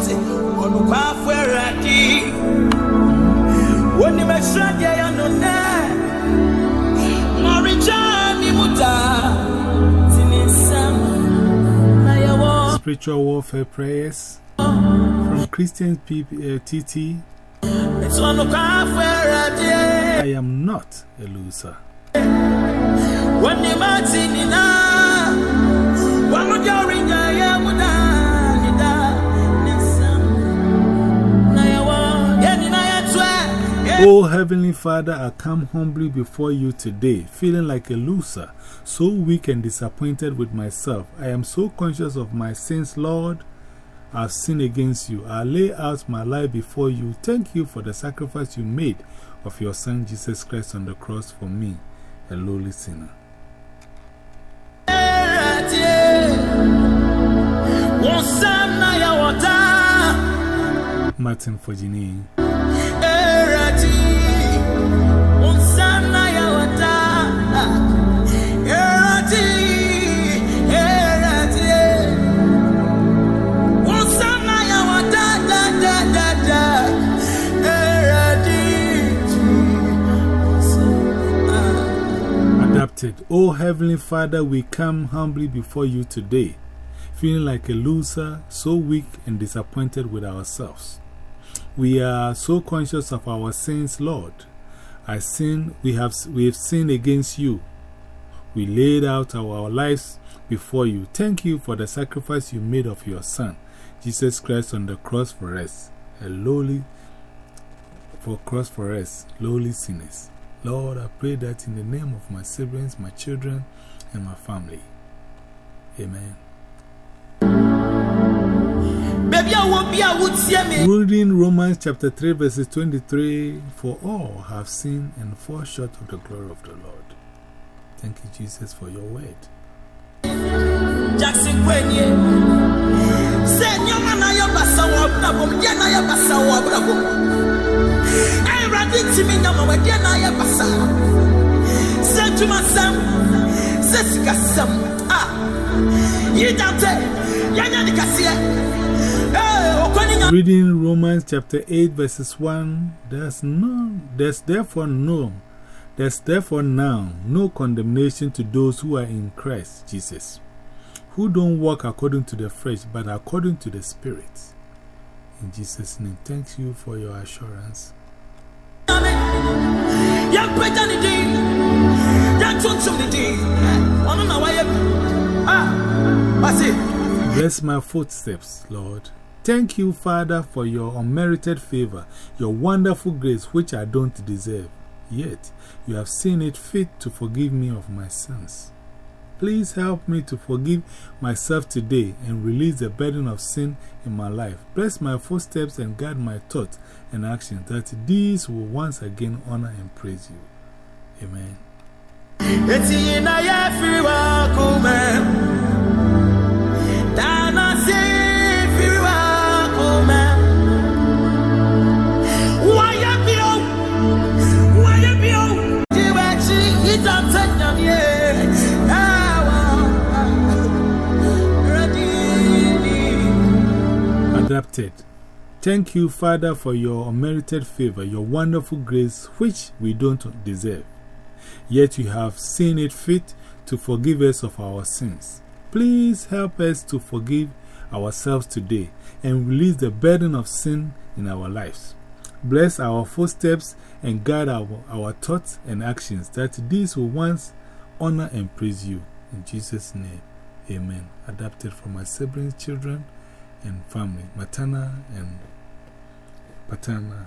ɔse ɔnokwafo awurade wonim asuradeɛ yɛ no nɛ maregya ne mu daa nti ne nsɛm na yɛwɔ Spiritual warfare prayers from Christian people, uh, TT. nti ɔnokwafo awurade I am not a loser. wonim ate nyinaa wɔmogya ɔrenya yɛ Oh, Heavenly Father, I come humbly before you today, feeling like a loser, so weak and disappointed with myself. I am so conscious of my sins, Lord. I've sinned against you. I lay out my life before you. Thank you for the sacrifice you made of your Son Jesus Christ on the cross for me, a lowly sinner. Martin Fojini. Adapted. Oh, Heavenly Father, we come humbly before you today, feeling like a loser, so weak and disappointed with ourselves. We are so conscious of our sins, Lord. I sin, we have, we have sinned against you. We laid out our lives before you. Thank you for the sacrifice you made of your Son, Jesus Christ, on the cross for us, a lowly, for cross for us, lowly sinners. Lord, I pray that in the name of my siblings, my children, and my family. Amen. Reading Romans chapter 3, verses 23 For all have sinned and fall short of the glory of the Lord. Thank you, Jesus, for your word. Jackson Quenya. Say, Yama na ya basa wa brabum, Yana ya basa wa brabum. I ready to me, Yama, where Yana ya basa. Say to my son, Sessica Ah, you don't tell. Yana Reading Romans chapter 8, verses 1 There's, no, there's therefore no, there's therefore now no condemnation to those who are in Christ Jesus, who don't walk according to the flesh, but according to the Spirit. In Jesus' name, thank you for your assurance. Young Peter Nidin. Young Tuntum Nidin. One on our Ah? Bless my footsteps, Lord. Thank you, Father, for your unmerited favor, your wonderful grace, which I don't deserve. Yet, you have seen it fit to forgive me of my sins. Please help me to forgive myself today and release the burden of sin in my life. Bless my footsteps and guide my thoughts and actions, that these will once again honor and praise you. Amen. Adapted. Thank you, Father, for your unmerited favor, your wonderful grace, which we don't deserve. Yet you have seen it fit to forgive us of our sins. Please help us to forgive ourselves today and release the burden of sin in our lives. Bless our footsteps and guide our, our thoughts and actions, that these will once honor and praise you. In Jesus' name, amen. Adapted from my siblings, children, and family, matana and patana,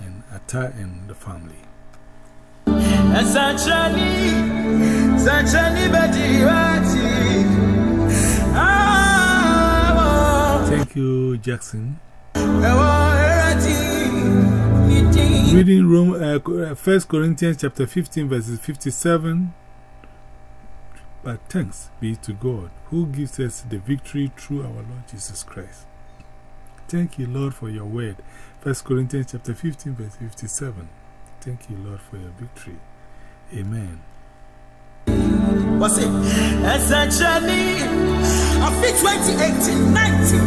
and ata and the family. Sanchani, Sanchani Badiwati. Thank you, Jackson. Reading Reading Rome, uh, 1 Corinthians chapter 15, verses 57. But thanks be to God who gives us the victory through our Lord Jesus Christ. Thank you, Lord, for your word. 1 Corinthians chapter 15, verse 57. Thank you, Lord, for your victory. Amen. What's it? Essentially, I fit 2018, 19.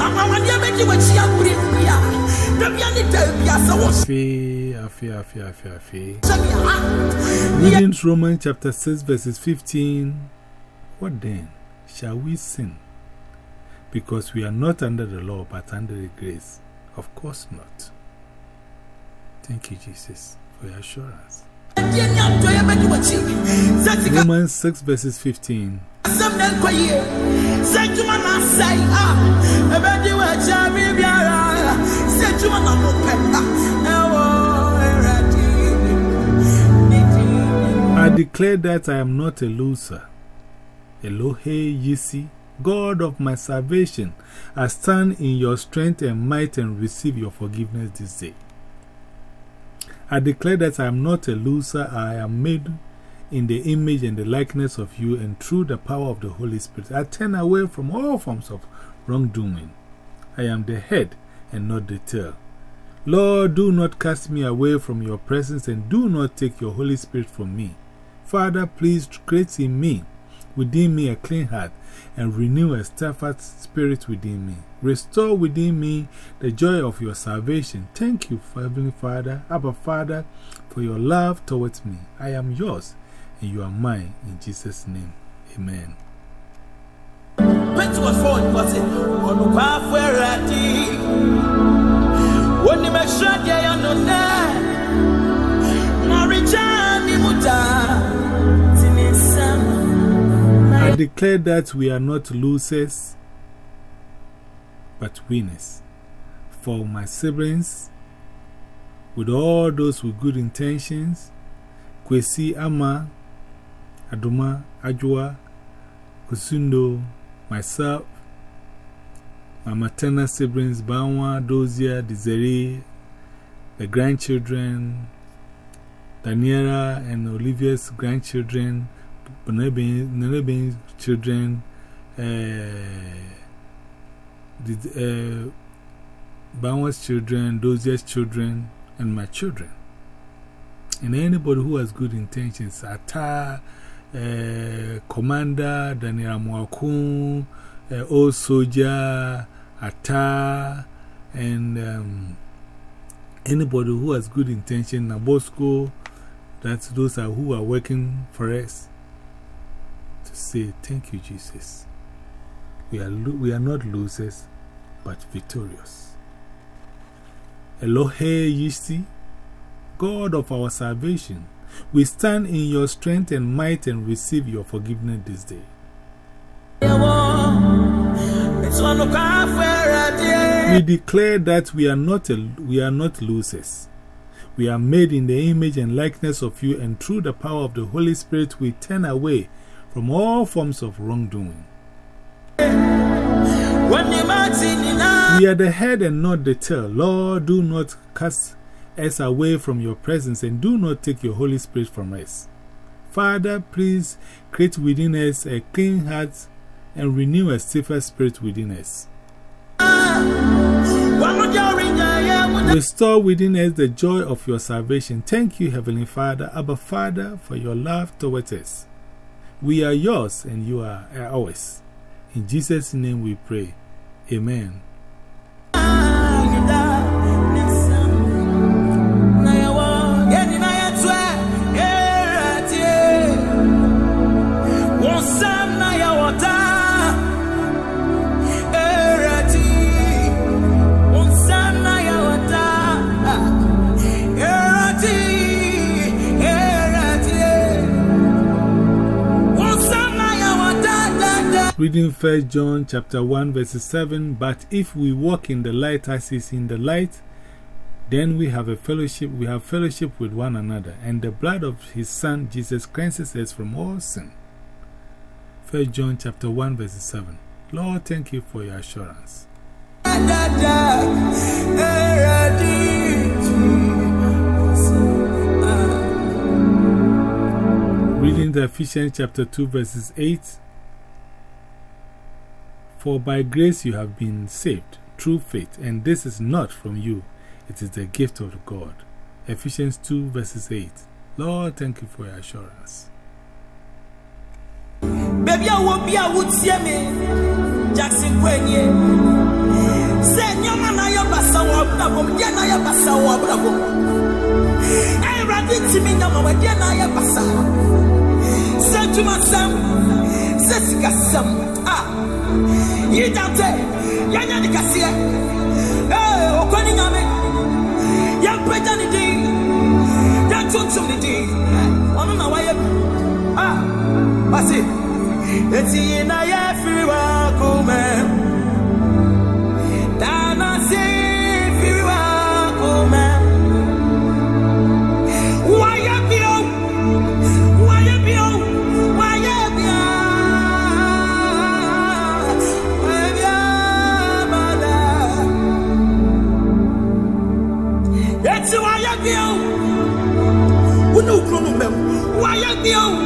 I'm a one bɛgye w'akyi abere bia da bia ne da bia sɛ wohyɛ Afe, afe, afe, afe, afe. me ha Reading Romans chapter 6, verses 15. What then? Shall we sin? Because we are not under the law, but under the grace. Of course not. Thank you, Jesus, for your assurance. Romans 6, verses 15. asɛm na nkɔ yie sɛ adwuma na asɛe a ɛbɛgye w'akyi abere biara sɛ adwuma na mopɛ a ɛwɔ awurade ne din I declare that I am not a loser. Elohe Yisi, God of my salvation, I stand in your strength and might and receive your forgiveness this day. I declare that I am not a loser, I am made in the image and the likeness of you, and through the power of the Holy Spirit, I turn away from all forms of wrongdoing. I am the head and not the tail. Lord, do not cast me away from your presence and do not take your Holy Spirit from me. Father, please create in me, within me, a clean heart and renew a steadfast spirit within me. Restore within me the joy of your salvation. Thank you, Heavenly Father, Abba Father, for your love towards me. I am yours and you are mine. In Jesus' name, amen. Declare that we are not losers, but winners. For my siblings, with all those with good intentions, Kwesi Ama, Aduma, Ajua, Kusundo, myself, my maternal siblings, Bawa, Dozia, Desiree, the grandchildren, Daniela and Olivia's grandchildren, Nanabin's children, uh, the, uh, Bawa's children, Dozia's children, and my children. And anybody who has good intentions, Ata, uh, Commander, Daniel Mwakun, uh, Old Soldier, Ata, and um, anybody who has good intention, Nabosco, that's those are who are working for us say, Thank you, Jesus. We are, we are not losers, but victorious. Elohe Yisti, God of our salvation, we stand in your strength and might and receive your forgiveness this day. We declare that we are, not a, we are not losers. We are made in the image and likeness of you, and through the power of the Holy Spirit, we turn away from all forms of wrongdoing. wɔnim ate nyinaa We are the head and not the tail. Lord, do not cast us away from your presence and do not take your Holy Spirit from us. Father, please create within us a clean heart and renew a safer spirit within us. wɔmogya ɔrenyɛyɛ mu Restore within us the joy of your salvation. Thank you, Heavenly Father, Abba Father, for your love towards us. We are yours and you are ours. In Jesus' name we pray. Amen. Reading 1 John chapter 1 verses 7 But if we walk in the light as is in the light, then we have a fellowship, we have fellowship with one another, and the blood of his Son Jesus cleanses us from all sin. 1 John chapter 1 verses 7 Lord, thank you for your assurance. Reading the Ephesians chapter 2 verses 8 For by grace you have been saved through faith, and this is not from you, it is the gift of God. Ephesians 2 verses 8. Lord, thank you for your assurance. Baby, I will be a wood see me. Jackson Quenya. Say, abrabom deɛ na yɛ basa wɔ abrabom ɛwurade ntumi nyama wɔ deɛ na yɛ basa sɛ dwumasɛm sɛ sikasɛm a yi dante yɛnyɛ ne kaseɛ ee ɔkɔ ne nyame yɛmpagya ne din yɛntontom ne din ɔno na wayɛ bi a wase eti na yɛfiri wɔ akoma wayɛ bio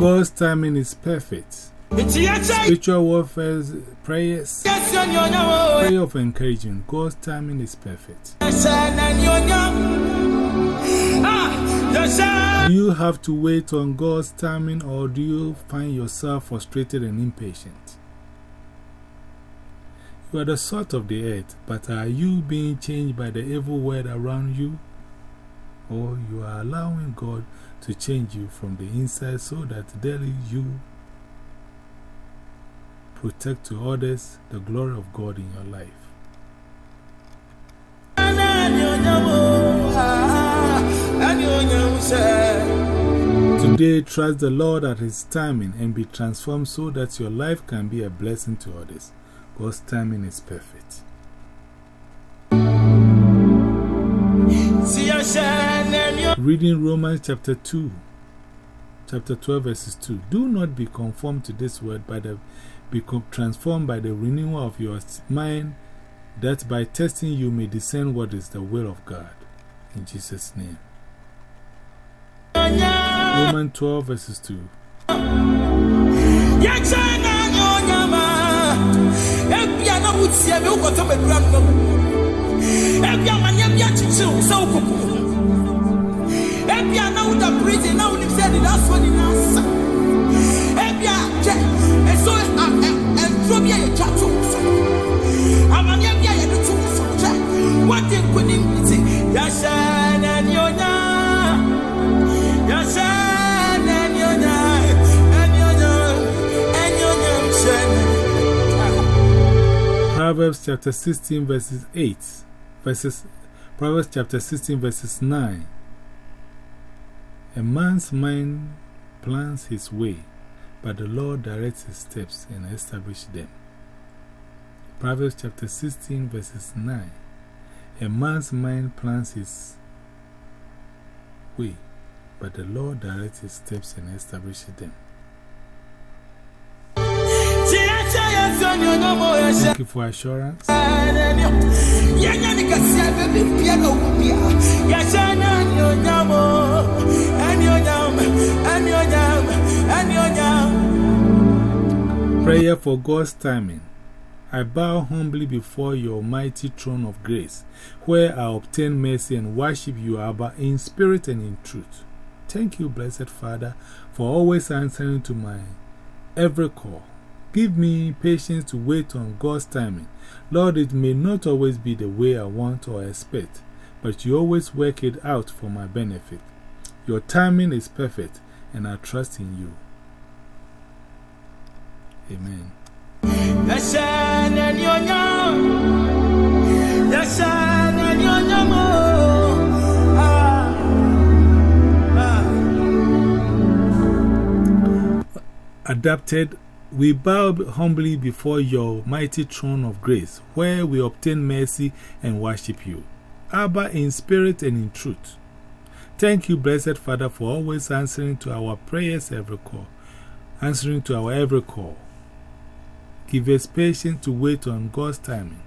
God's timing is perfect. Spiritual warfare prayers, prayer of encouragement. God's timing is perfect. Do you have to wait on God's timing or do you find yourself frustrated and impatient? You are the salt of the earth, but are you being changed by the evil world around you? Or you are allowing God to change you from the inside so that daily you protect to others the glory of God in your life? Today, trust the Lord at His timing and be transformed so that your life can be a blessing to others. God's timing is perfect. Reading Romans chapter 2, chapter 12, verses 2. Do not be conformed to this world, but be transformed by the renewal of your mind, that by testing you may discern what is the will of God. In Jesus' name. Romans 12, verses 2. Ebia na uda prison na unim say the last in answer. Ebia je eso Proverbs chapter 16, verses 8. Verses, Proverbs chapter 16, verses 9. A man's mind plans his way, but the Lord directs his steps and establishes them. Proverbs chapter 16, verses 9. A man's mind plans his way, but the Lord directs his steps and establishes them. Thank you for assurance. Prayer for God's timing. I bow humbly before your mighty throne of grace, where I obtain mercy and worship you, Abba, in spirit and in truth. Thank you, blessed Father, for always answering to my every call. Give me patience to wait on God's timing. Lord, it may not always be the way I want or expect, but you always work it out for my benefit. Your timing is perfect, and I trust in you. Amen. Adapted, we bow humbly before your mighty throne of grace, where we obtain mercy and worship you. Abba, in spirit and in truth. Thank you, blessed Father, for always answering to our prayers every call, answering to our every call. Give us patience to wait on God's timing.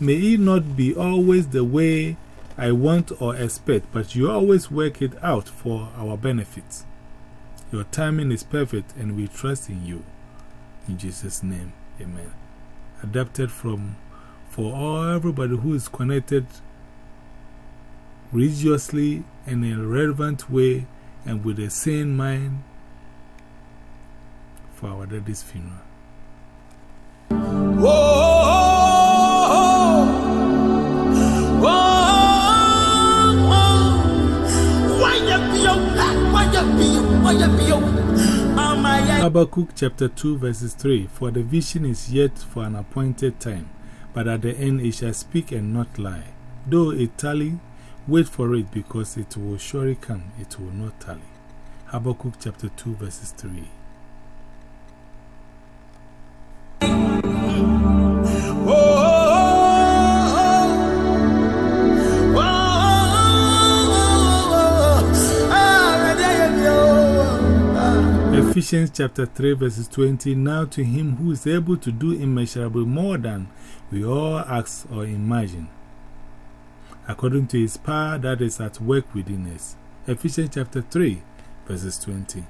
May it not be always the way I want or expect, but you always work it out for our benefit. Your timing is perfect, and we trust in you. In Jesus' name, amen. Adapted from for all everybody who is connected religiously in a relevant way and with a sane mind for our daddy's funeral. Habakkuk chapter 2 verses 3 For the vision is yet for an appointed time, but at the end it shall speak and not lie. Though it tally, wait for it because it will surely come, it will not tally. Habakkuk chapter 2 verses 3 Ephesians chapter 3 verses 20 Now to him who is able to do immeasurably more than we all ask or imagine, according to his power that is at work within us. Ephesians chapter 3 verses 20.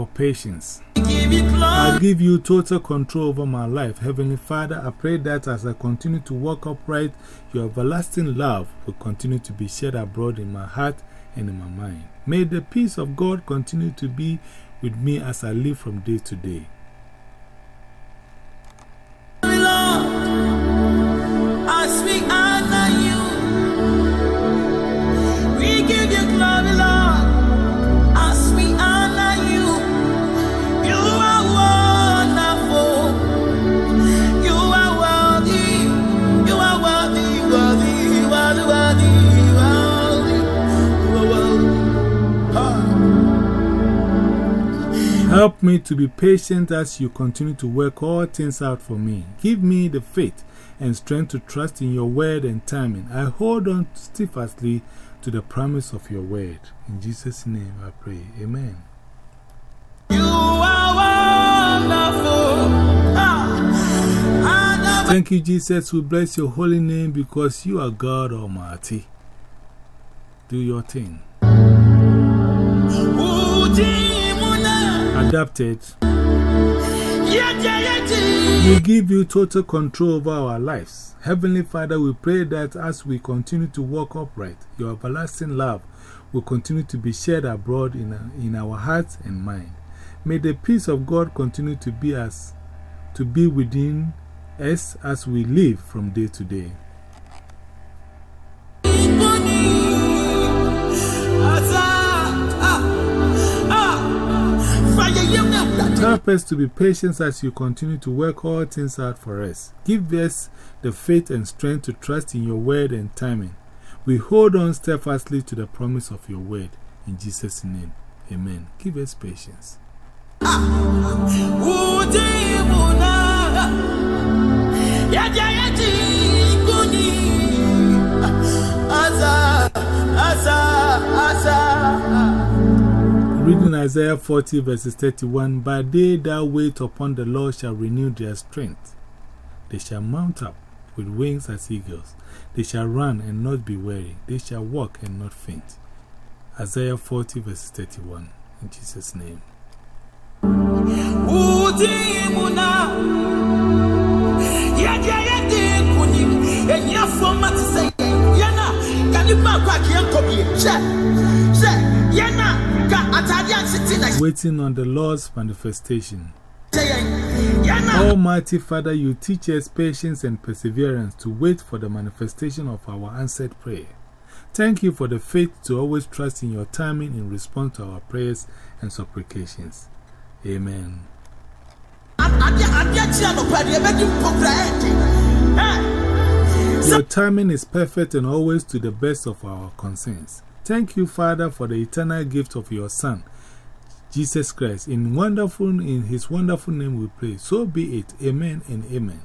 For patience. I give you total control over my life. Heavenly Father, I pray that as I continue to walk upright, your everlasting love will continue to be shed abroad in my heart and in my mind. May the peace of God continue to be with me as I live from day to day. Help me to be patient as you continue to work all things out for me. Give me the faith and strength to trust in your word and timing. I hold on steadfastly to the promise of your word. In Jesus' name I pray. Amen. You are wonderful. Ah. Thank you, Jesus. We bless your holy name because you are God Almighty. Do your thing. Adapted. We give you total control over our lives. Heavenly Father, we pray that as we continue to walk upright, your everlasting love will continue to be shared abroad in, in our hearts and mind. May the peace of God continue to be, us, to be within us as we live from day to day. Help us to be patient as you continue to work all things out for us. Give us the faith and strength to trust in your word and timing. We hold on steadfastly to the promise of your word. In Jesus' name, amen. Give us patience. Reading Isaiah 40 verses 31 By day that wait upon the Lord shall renew their strength. They shall mount up with wings as eagles. They shall run and not be weary. They shall walk and not faint. Isaiah 40, verses 31. In Jesus' name. Waiting on the Lord's manifestation. Almighty Father, you teach us patience and perseverance to wait for the manifestation of our answered prayer. Thank you for the faith to always trust in your timing in response to our prayers and supplications. Amen. Your timing is perfect and always to the best of our concerns. Thank you, Father, for the eternal gift of your Son, Jesus Christ. In, wonderful, in his wonderful name we pray. So be it. Amen and amen.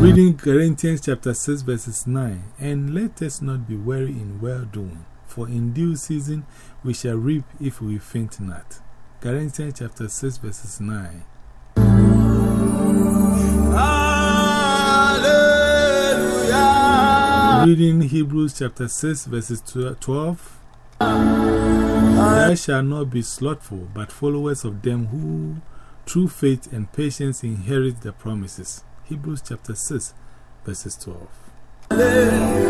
Reading Corinthians chapter 6, verses 9. And let us not be weary in well doing, for in due season we shall reap if we faint not. Corinthians chapter 6, verses 9. Reading Hebrews chapter 6, verses 12. Thou shalt not be slothful, but followers of them who through faith and patience inherit the promises. Hebrews chapter 6, verses 12.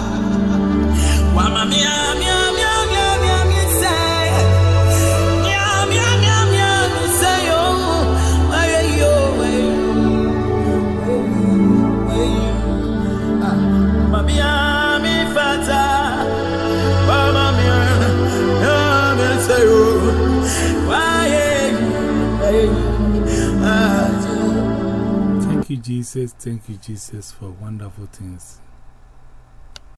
Jesus. Thank you, Jesus, for wonderful things.